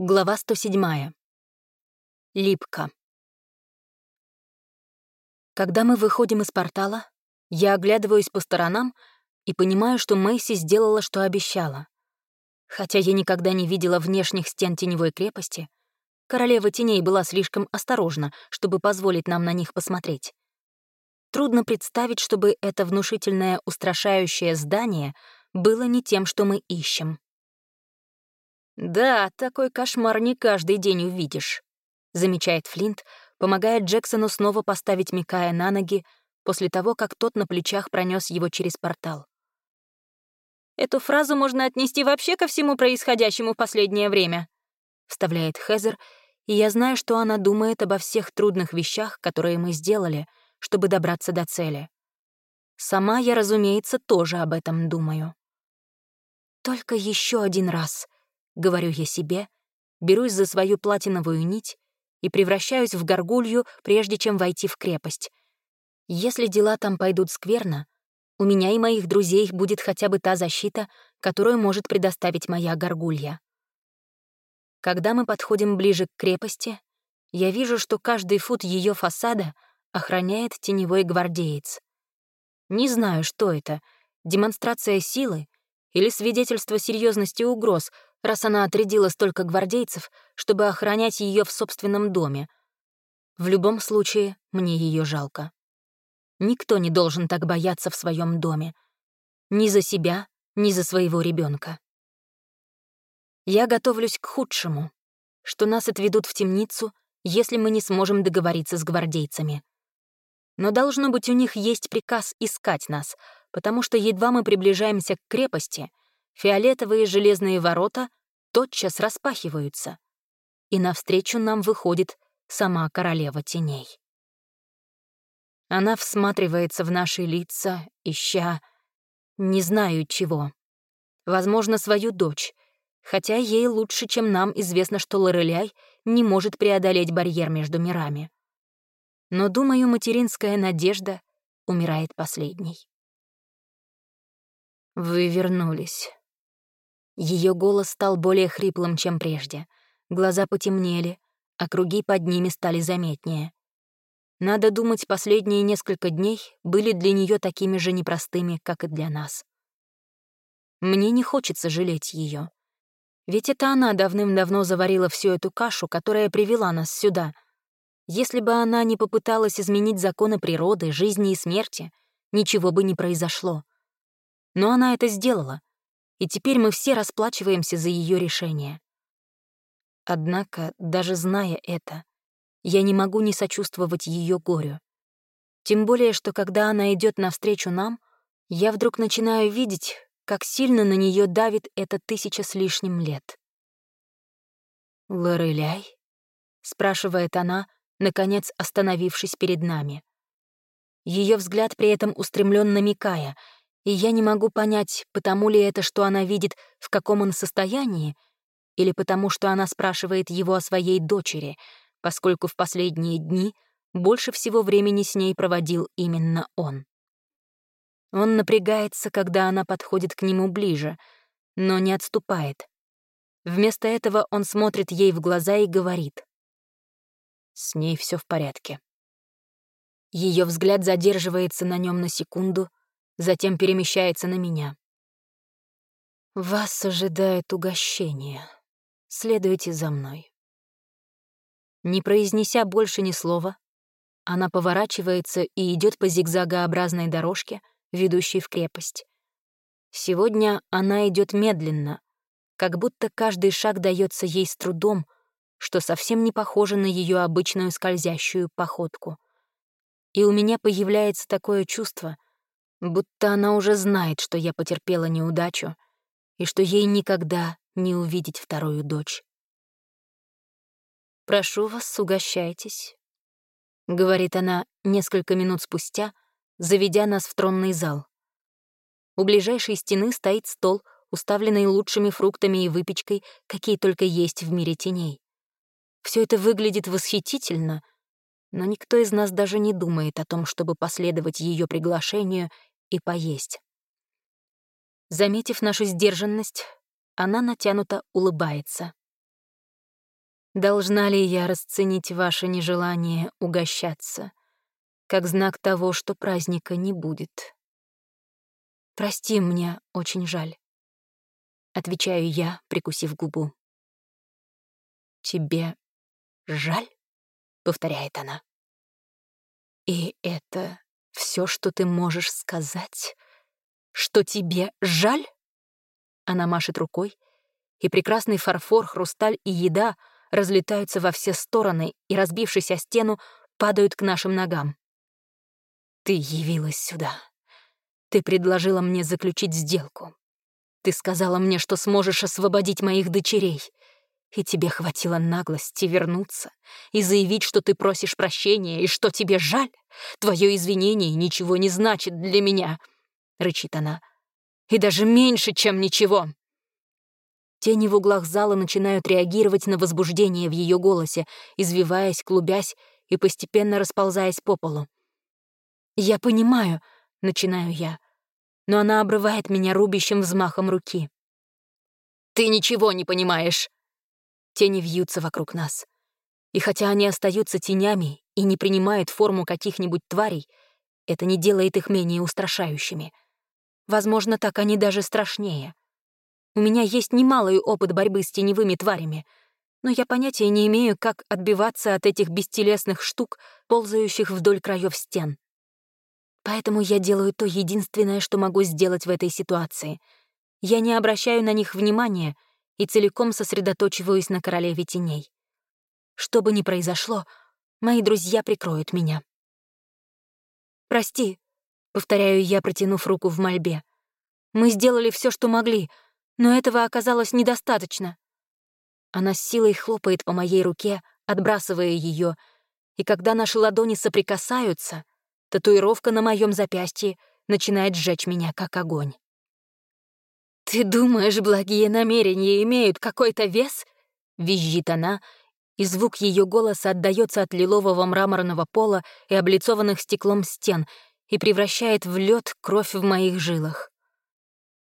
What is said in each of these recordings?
Глава 107. Липка. Когда мы выходим из портала, я оглядываюсь по сторонам и понимаю, что Мэйси сделала, что обещала. Хотя я никогда не видела внешних стен теневой крепости, королева теней была слишком осторожна, чтобы позволить нам на них посмотреть. Трудно представить, чтобы это внушительное устрашающее здание было не тем, что мы ищем. «Да, такой кошмар не каждый день увидишь», — замечает Флинт, помогая Джексону снова поставить Микая на ноги после того, как тот на плечах пронес его через портал. «Эту фразу можно отнести вообще ко всему происходящему в последнее время», — вставляет Хезер, и я знаю, что она думает обо всех трудных вещах, которые мы сделали, чтобы добраться до цели. Сама я, разумеется, тоже об этом думаю. Только еще один раз — говорю я себе, берусь за свою платиновую нить и превращаюсь в горгулью, прежде чем войти в крепость. Если дела там пойдут скверно, у меня и моих друзей будет хотя бы та защита, которую может предоставить моя горгулья. Когда мы подходим ближе к крепости, я вижу, что каждый фут ее фасада охраняет теневой гвардеец. Не знаю, что это — демонстрация силы или свидетельство серьезности угроз, раз она отрядила столько гвардейцев, чтобы охранять ее в собственном доме. В любом случае, мне ее жалко. Никто не должен так бояться в своем доме. Ни за себя, ни за своего ребенка. Я готовлюсь к худшему, что нас отведут в темницу, если мы не сможем договориться с гвардейцами. Но должно быть, у них есть приказ искать нас, потому что едва мы приближаемся к крепости, фиолетовые железные ворота тотчас распахиваются, и навстречу нам выходит сама королева теней. Она всматривается в наши лица, ища не знаю чего. Возможно, свою дочь, хотя ей лучше, чем нам, известно, что Лореляй не может преодолеть барьер между мирами. Но, думаю, материнская надежда умирает последней. «Вы вернулись», ее голос стал более хриплым, чем прежде. Глаза потемнели, а круги под ними стали заметнее. Надо думать, последние несколько дней были для нее такими же непростыми, как и для нас. Мне не хочется жалеть ее. Ведь это она давным-давно заварила всю эту кашу, которая привела нас сюда. Если бы она не попыталась изменить законы природы, жизни и смерти, ничего бы не произошло. Но она это сделала, и теперь мы все расплачиваемся за ее решение. Однако, даже зная это, я не могу не сочувствовать ее горю. Тем более, что когда она идет навстречу нам, я вдруг начинаю видеть, как сильно на нее давит эта тысяча с лишним лет. «Лореляй?» — спрашивает она, наконец остановившись перед нами. Ее взгляд при этом устремлен на Микая — и я не могу понять, потому ли это, что она видит, в каком он состоянии, или потому что она спрашивает его о своей дочери, поскольку в последние дни больше всего времени с ней проводил именно он. Он напрягается, когда она подходит к нему ближе, но не отступает. Вместо этого он смотрит ей в глаза и говорит. С ней все в порядке. Ее взгляд задерживается на нем на секунду, затем перемещается на меня. «Вас ожидает угощение. Следуйте за мной». Не произнеся больше ни слова, она поворачивается и идет по зигзагообразной дорожке, ведущей в крепость. Сегодня она идет медленно, как будто каждый шаг дается ей с трудом, что совсем не похоже на ее обычную скользящую походку. И у меня появляется такое чувство — будто она уже знает, что я потерпела неудачу и что ей никогда не увидеть вторую дочь. «Прошу вас, угощайтесь», — говорит она несколько минут спустя, заведя нас в тронный зал. У ближайшей стены стоит стол, уставленный лучшими фруктами и выпечкой, какие только есть в мире теней. Все это выглядит восхитительно, но никто из нас даже не думает о том, чтобы последовать ее приглашению и поесть. Заметив нашу сдержанность, она натянуто улыбается. Должна ли я расценить ваше нежелание угощаться, как знак того, что праздника не будет? Прости, мне очень жаль. Отвечаю я, прикусив губу. Тебе жаль? Повторяет она. И это все, что ты можешь сказать? Что тебе жаль? Она машет рукой, и прекрасный фарфор, хрусталь и еда разлетаются во все стороны и, разбившись о стену, падают к нашим ногам. Ты явилась сюда. Ты предложила мне заключить сделку. Ты сказала мне, что сможешь освободить моих дочерей. И тебе хватило наглости вернуться и заявить, что ты просишь прощения и что тебе жаль. Твое извинение ничего не значит для меня, — рычит она. И даже меньше, чем ничего. Тени в углах зала начинают реагировать на возбуждение в ее голосе, извиваясь, клубясь и постепенно расползаясь по полу. «Я понимаю», — начинаю я, но она обрывает меня рубящим взмахом руки. «Ты ничего не понимаешь!» Тени вьются вокруг нас. И хотя они остаются тенями и не принимают форму каких-нибудь тварей, это не делает их менее устрашающими. Возможно, так они даже страшнее. У меня есть немалый опыт борьбы с теневыми тварями, но я понятия не имею, как отбиваться от этих бестелесных штук, ползающих вдоль краев стен. Поэтому я делаю то единственное, что могу сделать в этой ситуации. Я не обращаю на них внимания и целиком сосредоточиваюсь на королеве теней. Что бы ни произошло, мои друзья прикроют меня. «Прости», — повторяю я, протянув руку в мольбе. «Мы сделали все, что могли, но этого оказалось недостаточно». Она с силой хлопает по моей руке, отбрасывая ее, и когда наши ладони соприкасаются, татуировка на моем запястье начинает сжечь меня, как огонь. «Ты думаешь, благие намерения имеют какой-то вес?» — визжит она, и звук ее голоса отдаётся от лилового мраморного пола и облицованных стеклом стен и превращает в лед кровь в моих жилах.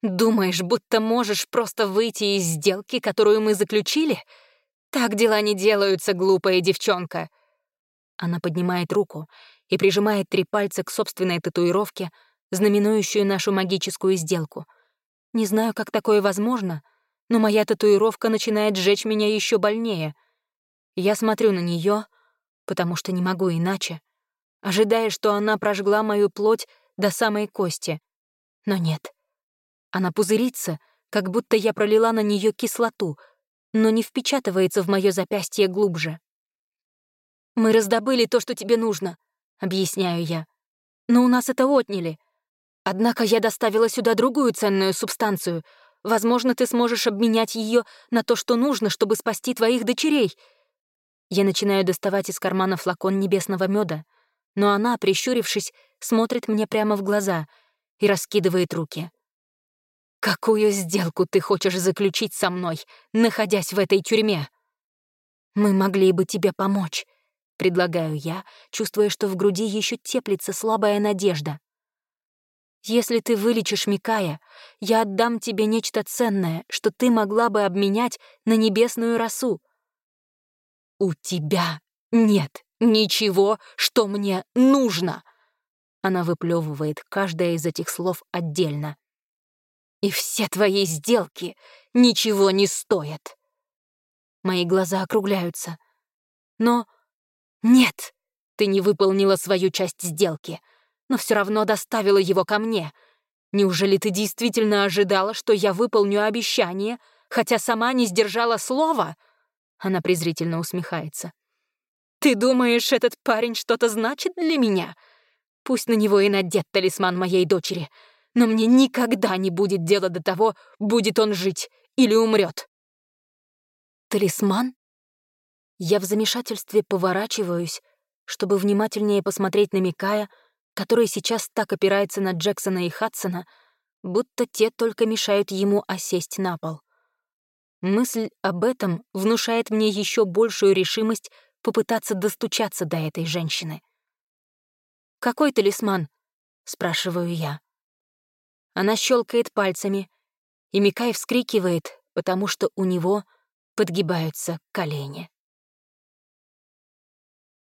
Думаешь, будто можешь просто выйти из сделки, которую мы заключили? Так дела не делаются, глупая девчонка. Она поднимает руку и прижимает три пальца к собственной татуировке, знаменующую нашу магическую сделку. Не знаю, как такое возможно, но моя татуировка начинает сжечь меня еще больнее. Я смотрю на нее, потому что не могу иначе, ожидая, что она прожгла мою плоть до самой кости. Но нет — она пузырится, как будто я пролила на нее кислоту, но не впечатывается в мое запястье глубже. «Мы раздобыли то, что тебе нужно», — объясняю я. «Но у нас это отняли. Однако я доставила сюда другую ценную субстанцию. Возможно, ты сможешь обменять ее на то, что нужно, чтобы спасти твоих дочерей». Я начинаю доставать из кармана флакон небесного меда, но она, прищурившись, смотрит мне прямо в глаза и раскидывает руки. «Какую сделку ты хочешь заключить со мной, находясь в этой тюрьме?» «Мы могли бы тебе помочь», — предлагаю я, чувствуя, что в груди еще теплится слабая надежда. «Если ты вылечишь Микая, я отдам тебе нечто ценное, что ты могла бы обменять на небесную росу». «У тебя нет ничего, что мне нужно!» Она выплевывает каждое из этих слов отдельно. И все твои сделки ничего не стоят. Мои глаза округляются. Но нет, ты не выполнила свою часть сделки, но все равно доставила его ко мне. Неужели ты действительно ожидала, что я выполню обещание, хотя сама не сдержала слова? Она презрительно усмехается. Ты думаешь, этот парень что-то значит для меня? Пусть на него и надет талисман моей дочери — но мне никогда не будет дела до того, будет он жить или умрет. Талисман? Я в замешательстве поворачиваюсь, чтобы внимательнее посмотреть на Микая, который сейчас так опирается на Джексона и Хадсона, будто те только мешают ему осесть на пол. Мысль об этом внушает мне еще большую решимость попытаться достучаться до этой женщины. «Какой талисман?» — спрашиваю я. Она щелкает пальцами, и Микай вскрикивает, потому что у него подгибаются колени.